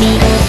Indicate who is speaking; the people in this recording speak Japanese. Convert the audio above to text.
Speaker 1: 見